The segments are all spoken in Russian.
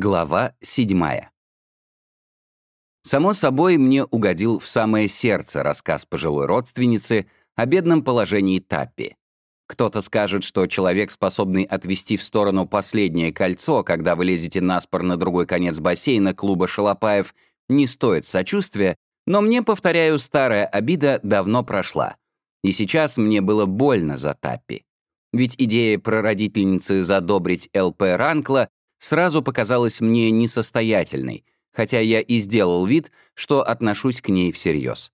Глава седьмая. Само собой, мне угодил в самое сердце рассказ пожилой родственницы о бедном положении Таппи. Кто-то скажет, что человек, способный отвести в сторону последнее кольцо, когда вы лезете наспор на другой конец бассейна клуба Шалопаев, не стоит сочувствия, но мне, повторяю, старая обида давно прошла. И сейчас мне было больно за Таппи. Ведь идея прародительницы задобрить ЛП Ранкла сразу показалась мне несостоятельной, хотя я и сделал вид, что отношусь к ней всерьез.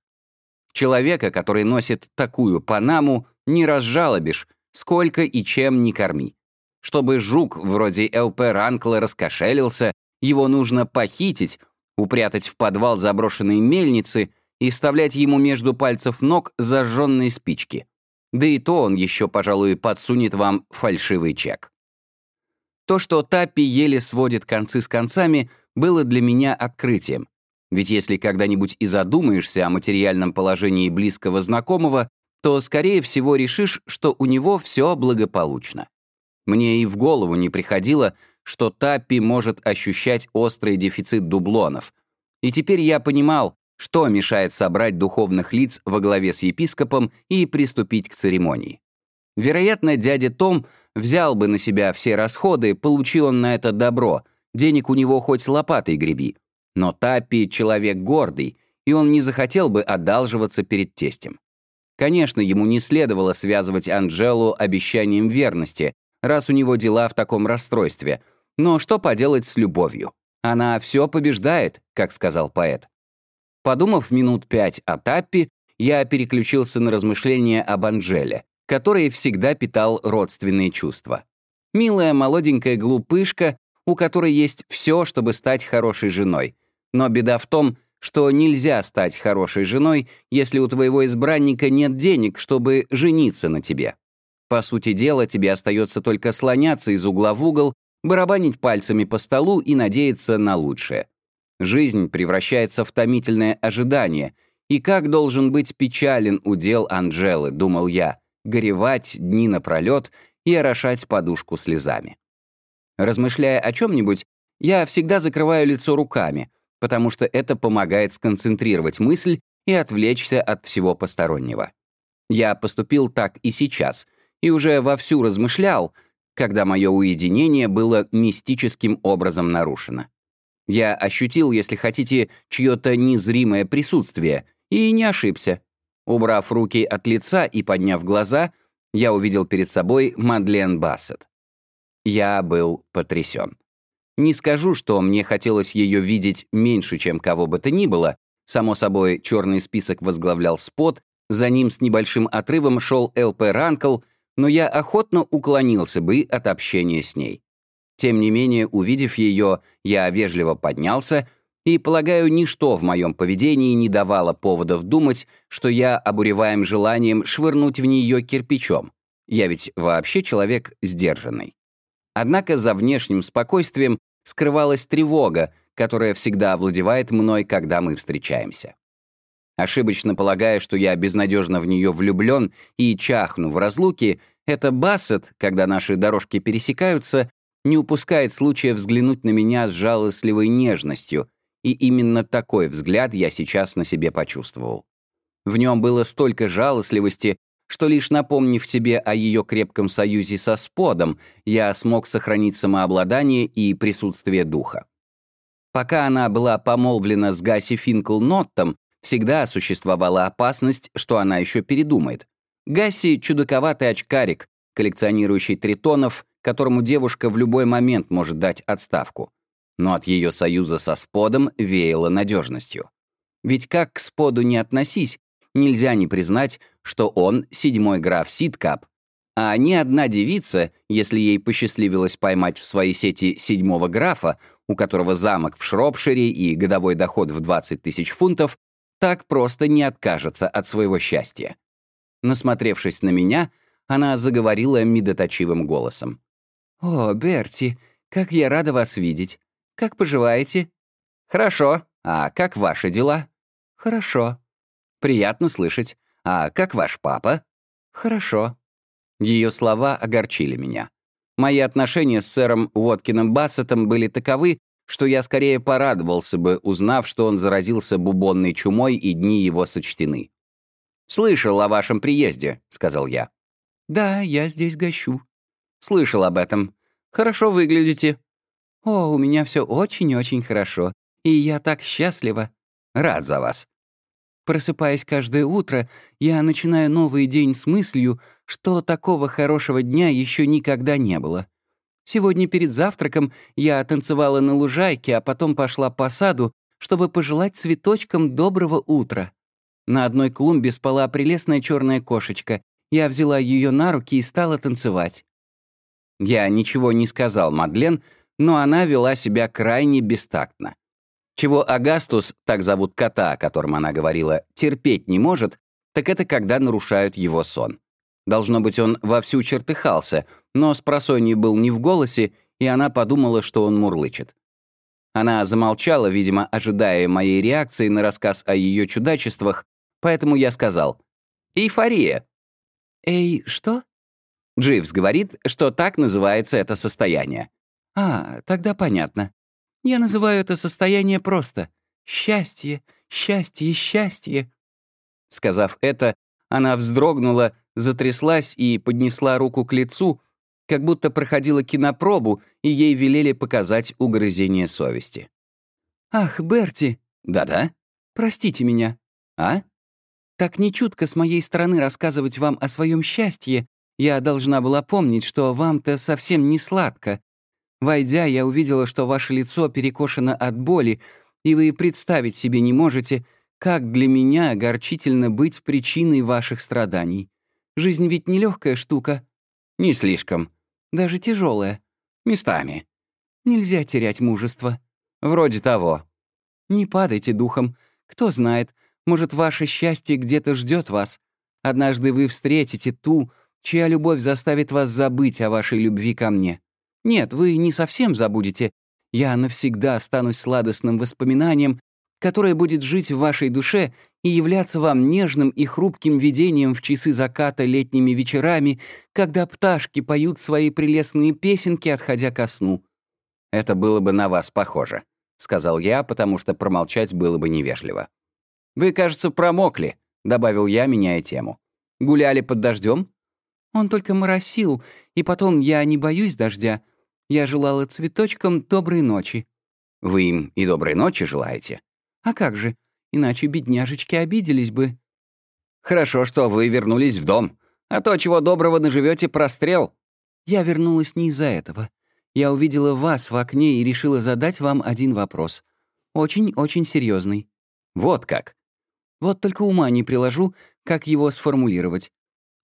Человека, который носит такую панаму, не разжалобишь, сколько и чем не корми. Чтобы жук вроде ЛП Ранкла раскошелился, его нужно похитить, упрятать в подвал заброшенной мельницы и вставлять ему между пальцев ног зажженные спички. Да и то он еще, пожалуй, подсунет вам фальшивый чек. То, что Таппи еле сводит концы с концами, было для меня открытием. Ведь если когда-нибудь и задумаешься о материальном положении близкого знакомого, то, скорее всего, решишь, что у него все благополучно. Мне и в голову не приходило, что Таппи может ощущать острый дефицит дублонов. И теперь я понимал, что мешает собрать духовных лиц во главе с епископом и приступить к церемонии. Вероятно, дядя Том взял бы на себя все расходы, получи он на это добро, денег у него хоть лопатой греби. Но Таппи — человек гордый, и он не захотел бы одалживаться перед тестем. Конечно, ему не следовало связывать Анджелу обещанием верности, раз у него дела в таком расстройстве. Но что поделать с любовью? Она все побеждает, как сказал поэт. Подумав минут пять о Таппи, я переключился на размышления об Анжеле который всегда питал родственные чувства. Милая молоденькая глупышка, у которой есть все, чтобы стать хорошей женой. Но беда в том, что нельзя стать хорошей женой, если у твоего избранника нет денег, чтобы жениться на тебе. По сути дела, тебе остается только слоняться из угла в угол, барабанить пальцами по столу и надеяться на лучшее. Жизнь превращается в томительное ожидание, и как должен быть печален удел Анжелы, думал я, горевать дни напролет и орошать подушку слезами. Размышляя о чем-нибудь, я всегда закрываю лицо руками, потому что это помогает сконцентрировать мысль и отвлечься от всего постороннего. Я поступил так и сейчас, и уже вовсю размышлял, когда мое уединение было мистическим образом нарушено. Я ощутил, если хотите, чье-то незримое присутствие, и не ошибся. Убрав руки от лица и подняв глаза, я увидел перед собой Мадлен Бассет. Я был потрясен. Не скажу, что мне хотелось ее видеть меньше, чем кого бы то ни было. Само собой, черный список возглавлял спот, за ним с небольшим отрывом шел ЛП Ранкл, но я охотно уклонился бы от общения с ней. Тем не менее, увидев ее, я вежливо поднялся, и, полагаю, ничто в моем поведении не давало поводов думать, что я обуреваем желанием швырнуть в нее кирпичом. Я ведь вообще человек сдержанный. Однако за внешним спокойствием скрывалась тревога, которая всегда овладевает мной, когда мы встречаемся. Ошибочно полагая, что я безнадежно в нее влюблен и чахну в разлуке, это Бассет, когда наши дорожки пересекаются, не упускает случая взглянуть на меня с жалостливой нежностью, и именно такой взгляд я сейчас на себе почувствовал. В нем было столько жалостливости, что лишь напомнив себе о ее крепком союзе со Сподом, я смог сохранить самообладание и присутствие духа. Пока она была помолвлена с Гаси Финкл Ноттом, всегда существовала опасность, что она еще передумает. Гаси — чудаковатый очкарик, коллекционирующий тритонов, которому девушка в любой момент может дать отставку но от ее союза со Сподом веяло надежностью. Ведь как к Споду не относись, нельзя не признать, что он седьмой граф Ситкап, а ни одна девица, если ей посчастливилось поймать в своей сети седьмого графа, у которого замок в Шропшире и годовой доход в 20 тысяч фунтов, так просто не откажется от своего счастья. Насмотревшись на меня, она заговорила медоточивым голосом. «О, Берти, как я рада вас видеть. Как поживаете?» «Хорошо. А как ваши дела?» «Хорошо». «Приятно слышать. А как ваш папа?» «Хорошо». Ее слова огорчили меня. Мои отношения с сэром Уоткином Бассетом были таковы, что я скорее порадовался бы, узнав, что он заразился бубонной чумой и дни его сочтены. «Слышал о вашем приезде», — сказал я. «Да, я здесь гощу». «Слышал об этом. Хорошо выглядите». «О, у меня все очень-очень хорошо, и я так счастлива». «Рад за вас». Просыпаясь каждое утро, я начинаю новый день с мыслью, что такого хорошего дня еще никогда не было. Сегодня перед завтраком я танцевала на лужайке, а потом пошла по саду, чтобы пожелать цветочкам доброго утра. На одной клумбе спала прелестная черная кошечка. Я взяла ее на руки и стала танцевать. Я ничего не сказал Мадлен, но она вела себя крайне бестактно. Чего Агастус, так зовут кота, о котором она говорила, терпеть не может, так это когда нарушают его сон. Должно быть, он вовсю чертыхался, но с был не в голосе, и она подумала, что он мурлычет. Она замолчала, видимо, ожидая моей реакции на рассказ о ее чудачествах, поэтому я сказал «Эйфория». «Эй, что?» Дживс говорит, что так называется это состояние. «А, тогда понятно. Я называю это состояние просто «счастье, счастье, счастье». Сказав это, она вздрогнула, затряслась и поднесла руку к лицу, как будто проходила кинопробу, и ей велели показать угрызение совести. «Ах, Берти!» «Да-да?» «Простите меня». «А?» «Так нечутко с моей стороны рассказывать вам о своем счастье. Я должна была помнить, что вам-то совсем не сладко. Войдя, я увидела, что ваше лицо перекошено от боли, и вы представить себе не можете, как для меня огорчительно быть причиной ваших страданий. Жизнь ведь нелегкая штука. Не слишком. Даже тяжелая. Местами. Нельзя терять мужество. Вроде того. Не падайте духом. Кто знает, может, ваше счастье где-то ждет вас. Однажды вы встретите ту, чья любовь заставит вас забыть о вашей любви ко мне. Нет, вы не совсем забудете. Я навсегда останусь сладостным воспоминанием, которое будет жить в вашей душе и являться вам нежным и хрупким видением в часы заката летними вечерами, когда пташки поют свои прелестные песенки, отходя ко сну. «Это было бы на вас похоже», — сказал я, потому что промолчать было бы невежливо. «Вы, кажется, промокли», — добавил я, меняя тему. «Гуляли под дождем? «Он только моросил, и потом я не боюсь дождя. Я желала цветочкам доброй ночи». «Вы им и доброй ночи желаете?» «А как же? Иначе бедняжечки обиделись бы». «Хорошо, что вы вернулись в дом. А то, чего доброго наживете, прострел». «Я вернулась не из-за этого. Я увидела вас в окне и решила задать вам один вопрос. Очень-очень серьезный. «Вот как?» «Вот только ума не приложу, как его сформулировать.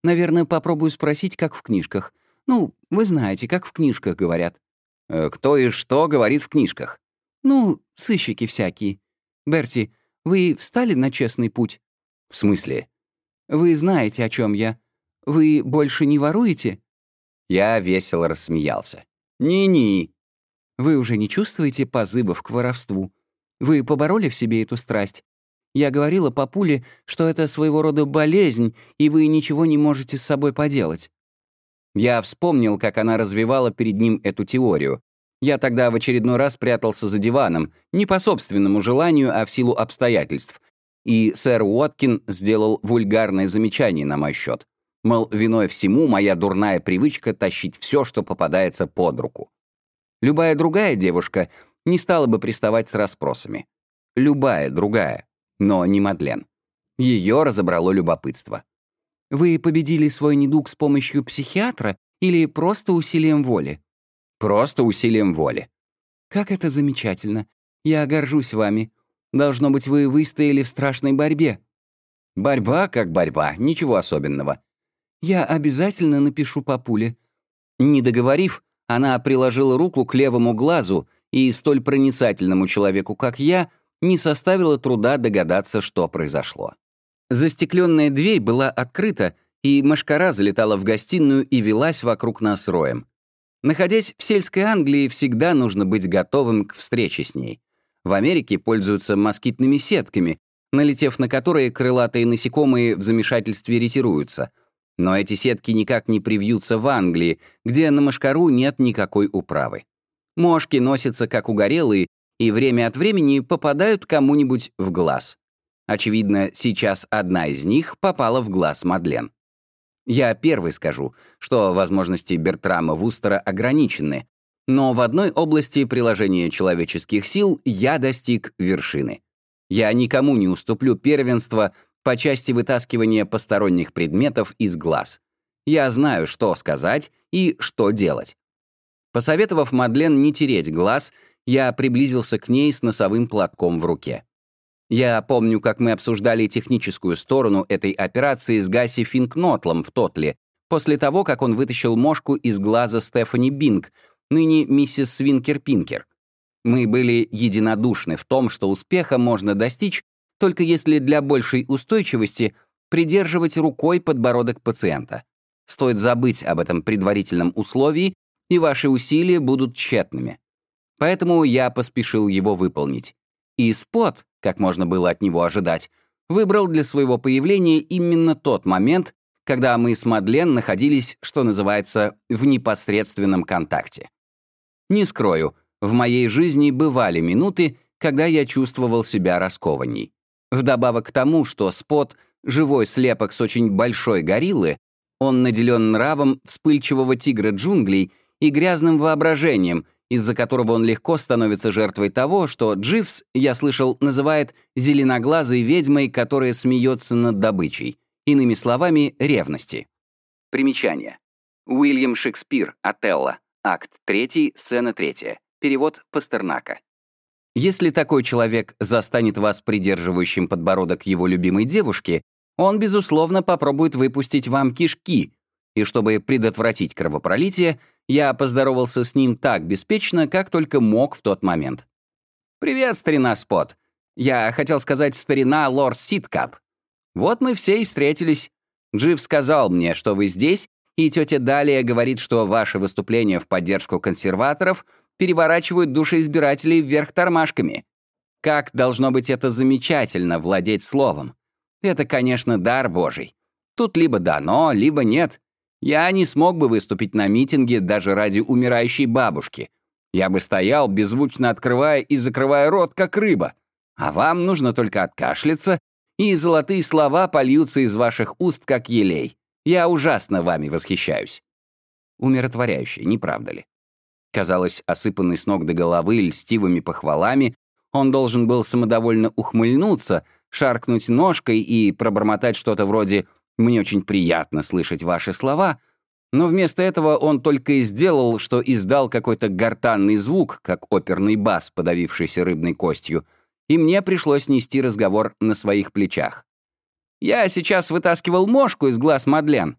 Наверное, попробую спросить, как в книжках. Ну, вы знаете, как в книжках говорят». «Э, «Кто и что говорит в книжках?» «Ну, сыщики всякие. Берти, вы встали на честный путь?» «В смысле?» «Вы знаете, о чем я. Вы больше не воруете?» Я весело рассмеялся. «Ни-ни». «Вы уже не чувствуете позывов к воровству? Вы побороли в себе эту страсть? Я говорила папуле, что это своего рода болезнь, и вы ничего не можете с собой поделать». Я вспомнил, как она развивала перед ним эту теорию, я тогда в очередной раз прятался за диваном, не по собственному желанию, а в силу обстоятельств. И сэр Уоткин сделал вульгарное замечание на мой счет. Мол, виной всему моя дурная привычка тащить все, что попадается под руку. Любая другая девушка не стала бы приставать с расспросами. Любая другая, но не Мадлен. Ее разобрало любопытство. «Вы победили свой недуг с помощью психиатра или просто усилием воли?» Просто усилием воли. Как это замечательно. Я горжусь вами. Должно быть, вы выстояли в страшной борьбе. Борьба как борьба, ничего особенного. Я обязательно напишу папуле. Не договорив, она приложила руку к левому глазу, и столь проницательному человеку, как я, не составило труда догадаться, что произошло. Застекленная дверь была открыта, и машкара залетала в гостиную и велась вокруг нас роем. Находясь в сельской Англии, всегда нужно быть готовым к встрече с ней. В Америке пользуются москитными сетками, налетев на которые крылатые насекомые в замешательстве ретируются. Но эти сетки никак не привьются в Англии, где на мошкару нет никакой управы. Мошки носятся как угорелые и время от времени попадают кому-нибудь в глаз. Очевидно, сейчас одна из них попала в глаз Мадлен. Я первый скажу, что возможности Бертрама Вустера ограничены, но в одной области приложения человеческих сил я достиг вершины. Я никому не уступлю первенство по части вытаскивания посторонних предметов из глаз. Я знаю, что сказать и что делать. Посоветовав Мадлен не тереть глаз, я приблизился к ней с носовым платком в руке. Я помню, как мы обсуждали техническую сторону этой операции с Гаси Финкнотлом в Тотле, после того, как он вытащил мошку из глаза Стефани Бинг, ныне миссис Свинкер-Пинкер. Мы были единодушны в том, что успеха можно достичь, только если для большей устойчивости придерживать рукой подбородок пациента. Стоит забыть об этом предварительном условии, и ваши усилия будут тщетными. Поэтому я поспешил его выполнить. И Спот, как можно было от него ожидать, выбрал для своего появления именно тот момент, когда мы с Мадлен находились, что называется, в непосредственном контакте. Не скрою, в моей жизни бывали минуты, когда я чувствовал себя раскованней. Вдобавок к тому, что Спот — живой слепок с очень большой гориллы, он наделен нравом вспыльчивого тигра джунглей и грязным воображением, из-за которого он легко становится жертвой того, что Дживс, я слышал, называет зеленоглазой ведьмой, которая смеется над добычей. Иными словами, ревности. Примечание. Уильям Шекспир, Отелло. Акт 3, сцена 3. Перевод Пастернака. Если такой человек застанет вас придерживающим подбородок его любимой девушки, он, безусловно, попробует выпустить вам кишки, и чтобы предотвратить кровопролитие, я поздоровался с ним так беспечно, как только мог в тот момент. «Привет, старина Спот. Я хотел сказать старина лорд Ситкап. Вот мы все и встретились. Джив сказал мне, что вы здесь, и тетя Далия говорит, что ваши выступления в поддержку консерваторов переворачивают души избирателей вверх тормашками. Как должно быть это замечательно владеть словом. Это, конечно, дар Божий. Тут либо дано, либо нет. Я не смог бы выступить на митинге даже ради умирающей бабушки. Я бы стоял, беззвучно открывая и закрывая рот, как рыба. А вам нужно только откашляться, и золотые слова польются из ваших уст, как елей. Я ужасно вами восхищаюсь». Умиротворяюще, не правда ли? Казалось, осыпанный с ног до головы льстивыми похвалами, он должен был самодовольно ухмыльнуться, шаркнуть ножкой и пробормотать что-то вроде «мне очень приятно слышать ваши слова», но вместо этого он только и сделал, что издал какой-то гортанный звук, как оперный бас, подавившийся рыбной костью, и мне пришлось нести разговор на своих плечах. Я сейчас вытаскивал мошку из глаз Мадлен».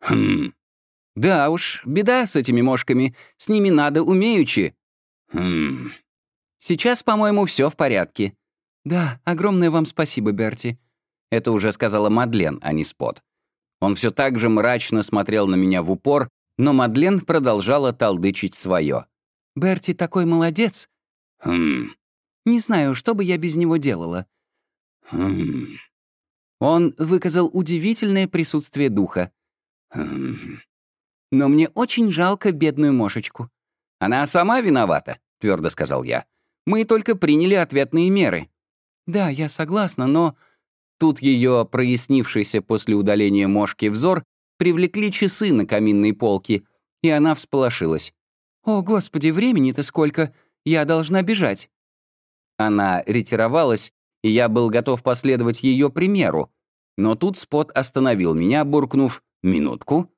«Хм. Да уж, беда с этими мошками. С ними надо умеючи». «Хм. Сейчас, по-моему, все в порядке». «Да, огромное вам спасибо, Берти». Это уже сказала Мадлен, а не Спот. Он все так же мрачно смотрел на меня в упор, но Мадлен продолжала толдычить свое. «Берти такой молодец». «Хм. Не знаю, что бы я без него делала». «Хм. Он выказал удивительное присутствие духа. Хм. «Но мне очень жалко бедную Мошечку». «Она сама виновата», — твердо сказал я. «Мы только приняли ответные меры». «Да, я согласна, но...» Тут ее прояснившийся после удаления Мошки взор привлекли часы на каминной полке, и она всполошилась. «О, Господи, времени-то сколько! Я должна бежать!» Она ретировалась, и я был готов последовать ее примеру. Но тут Спот остановил меня, буркнув «минутку».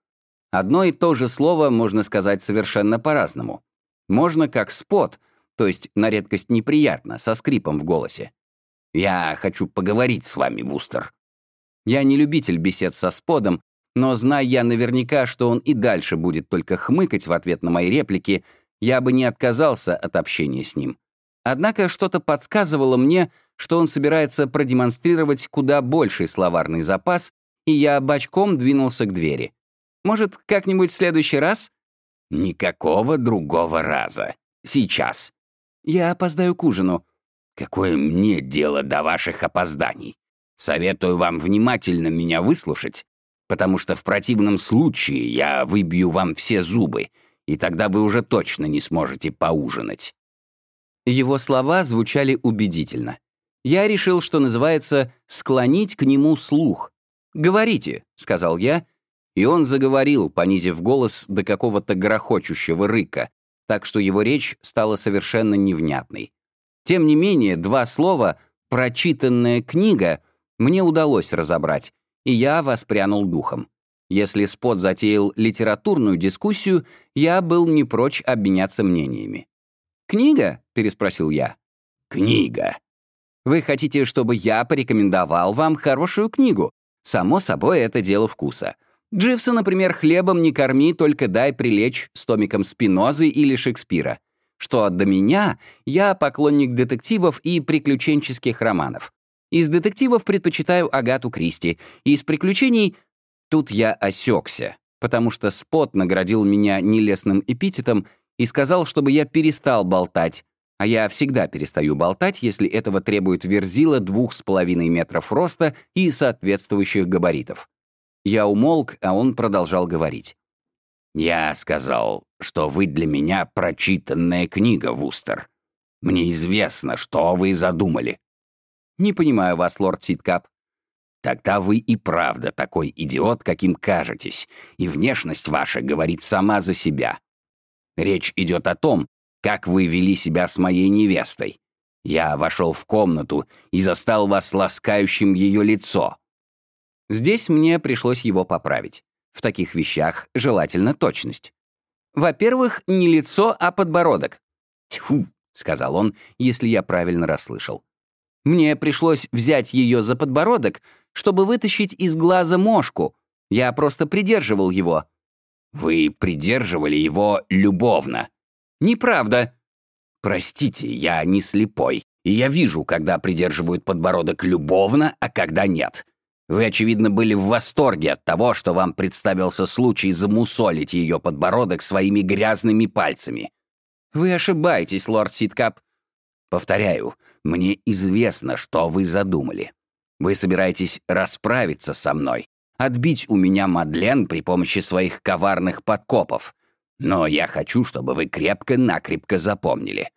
Одно и то же слово можно сказать совершенно по-разному. Можно как Спот, то есть на редкость неприятно, со скрипом в голосе. «Я хочу поговорить с вами, Вустер». Я не любитель бесед со Сподом, но зная я наверняка, что он и дальше будет только хмыкать в ответ на мои реплики, я бы не отказался от общения с ним. Однако что-то подсказывало мне, что он собирается продемонстрировать куда больший словарный запас, и я бочком двинулся к двери. Может, как-нибудь в следующий раз? Никакого другого раза. Сейчас. Я опоздаю к ужину. Какое мне дело до ваших опозданий? Советую вам внимательно меня выслушать, потому что в противном случае я выбью вам все зубы, и тогда вы уже точно не сможете поужинать». Его слова звучали убедительно. Я решил, что называется «склонить к нему слух». «Говорите», — сказал я, и он заговорил, понизив голос до какого-то грохочущего рыка, так что его речь стала совершенно невнятной. Тем не менее, два слова «прочитанная книга» мне удалось разобрать, и я воспрянул духом. Если Спот затеял литературную дискуссию, я был не прочь обменяться мнениями. «Книга?» — переспросил я. «Книга». «Вы хотите, чтобы я порекомендовал вам хорошую книгу? Само собой, это дело вкуса. Дживса, например, хлебом не корми, только дай прилечь с томиком Спинозы или Шекспира. Что до меня, я поклонник детективов и приключенческих романов. Из детективов предпочитаю Агату Кристи, из приключений... Тут я осекся, потому что Спот наградил меня нелестным эпитетом и сказал, чтобы я перестал болтать, а я всегда перестаю болтать, если этого требует верзила двух с половиной метров роста и соответствующих габаритов. Я умолк, а он продолжал говорить. «Я сказал, что вы для меня прочитанная книга, Вустер. Мне известно, что вы задумали». «Не понимаю вас, лорд Ситкап». «Тогда вы и правда такой идиот, каким кажетесь, и внешность ваша говорит сама за себя. Речь идет о том, как вы вели себя с моей невестой. Я вошел в комнату и застал вас ласкающим ее лицо». Здесь мне пришлось его поправить. В таких вещах желательно точность. Во-первых, не лицо, а подбородок. «Тьфу», — сказал он, если я правильно расслышал. Мне пришлось взять ее за подбородок, чтобы вытащить из глаза мошку. Я просто придерживал его. Вы придерживали его любовно. Неправда. Простите, я не слепой, и я вижу, когда придерживают подбородок любовно, а когда нет. Вы, очевидно, были в восторге от того, что вам представился случай замусолить ее подбородок своими грязными пальцами. Вы ошибаетесь, лорд Ситкап. Повторяю, мне известно, что вы задумали. Вы собираетесь расправиться со мной, отбить у меня Мадлен при помощи своих коварных подкопов. Но я хочу, чтобы вы крепко-накрепко запомнили.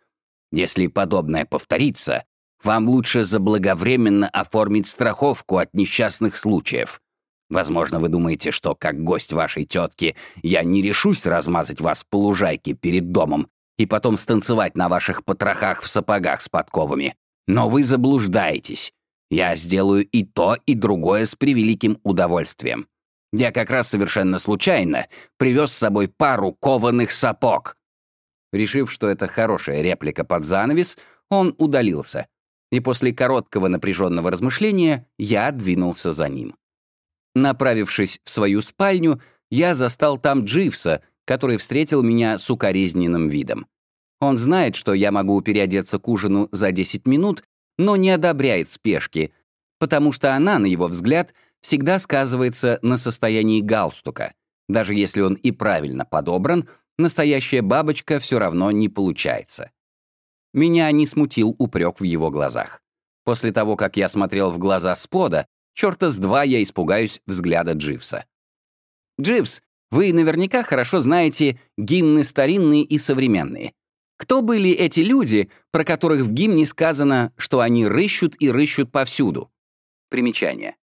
Если подобное повторится, вам лучше заблаговременно оформить страховку от несчастных случаев. Возможно, вы думаете, что, как гость вашей тетки, я не решусь размазать вас по лужайке перед домом и потом станцевать на ваших потрохах в сапогах с подковами. Но вы заблуждаетесь. Я сделаю и то, и другое с превеликим удовольствием. Я как раз совершенно случайно привез с собой пару кованых сапог». Решив, что это хорошая реплика под занавес, он удалился. И после короткого напряженного размышления я двинулся за ним. Направившись в свою спальню, я застал там Дживса, который встретил меня с укоризненным видом. Он знает, что я могу переодеться к ужину за 10 минут, но не одобряет спешки, потому что она, на его взгляд, всегда сказывается на состоянии галстука. Даже если он и правильно подобран, настоящая бабочка все равно не получается. Меня не смутил упрек в его глазах. После того, как я смотрел в глаза Спода, черта с два я испугаюсь взгляда Дживса. «Дживс, вы наверняка хорошо знаете гимны старинные и современные. Кто были эти люди, про которых в гимне сказано, что они рыщут и рыщут повсюду? Примечание.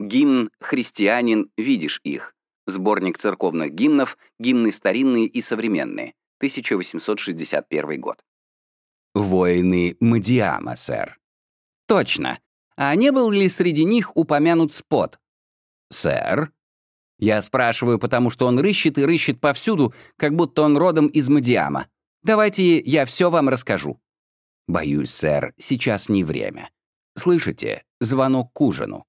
Гимн «Христианин, видишь их». Сборник церковных гимнов, гимны старинные и современные. 1861 год. Воины Мадиама, сэр. Точно. А не был ли среди них упомянут спот? Сэр? Я спрашиваю, потому что он рыщет и рыщет повсюду, как будто он родом из Мадиама. Давайте я все вам расскажу». «Боюсь, сэр, сейчас не время. Слышите, звонок к ужину».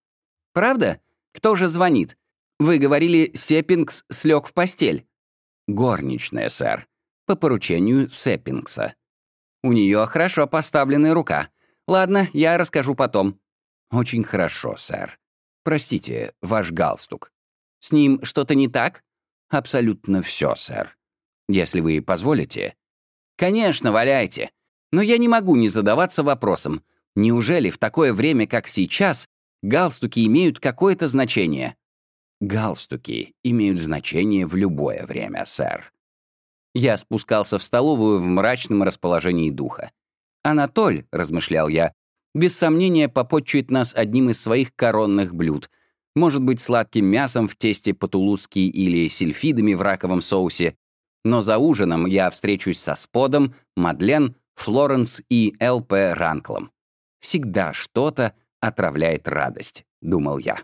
«Правда? Кто же звонит? Вы говорили, Сеппингс слег в постель». «Горничная, сэр. По поручению Сеппингса». «У нее хорошо поставленная рука. Ладно, я расскажу потом». «Очень хорошо, сэр. Простите, ваш галстук». «С ним что-то не так?» «Абсолютно все, сэр. Если вы позволите, Конечно, валяйте. Но я не могу не задаваться вопросом, неужели в такое время, как сейчас, галстуки имеют какое-то значение? Галстуки имеют значение в любое время, сэр. Я спускался в столовую в мрачном расположении духа. «Анатоль», — размышлял я, — «без сомнения попотчует нас одним из своих коронных блюд. Может быть, сладким мясом в тесте по-тулузски или сельфидами в раковом соусе. Но за ужином я встречусь со Сподом, Мадлен, Флоренс и Л.П. Ранклом. Всегда что-то отравляет радость, думал я.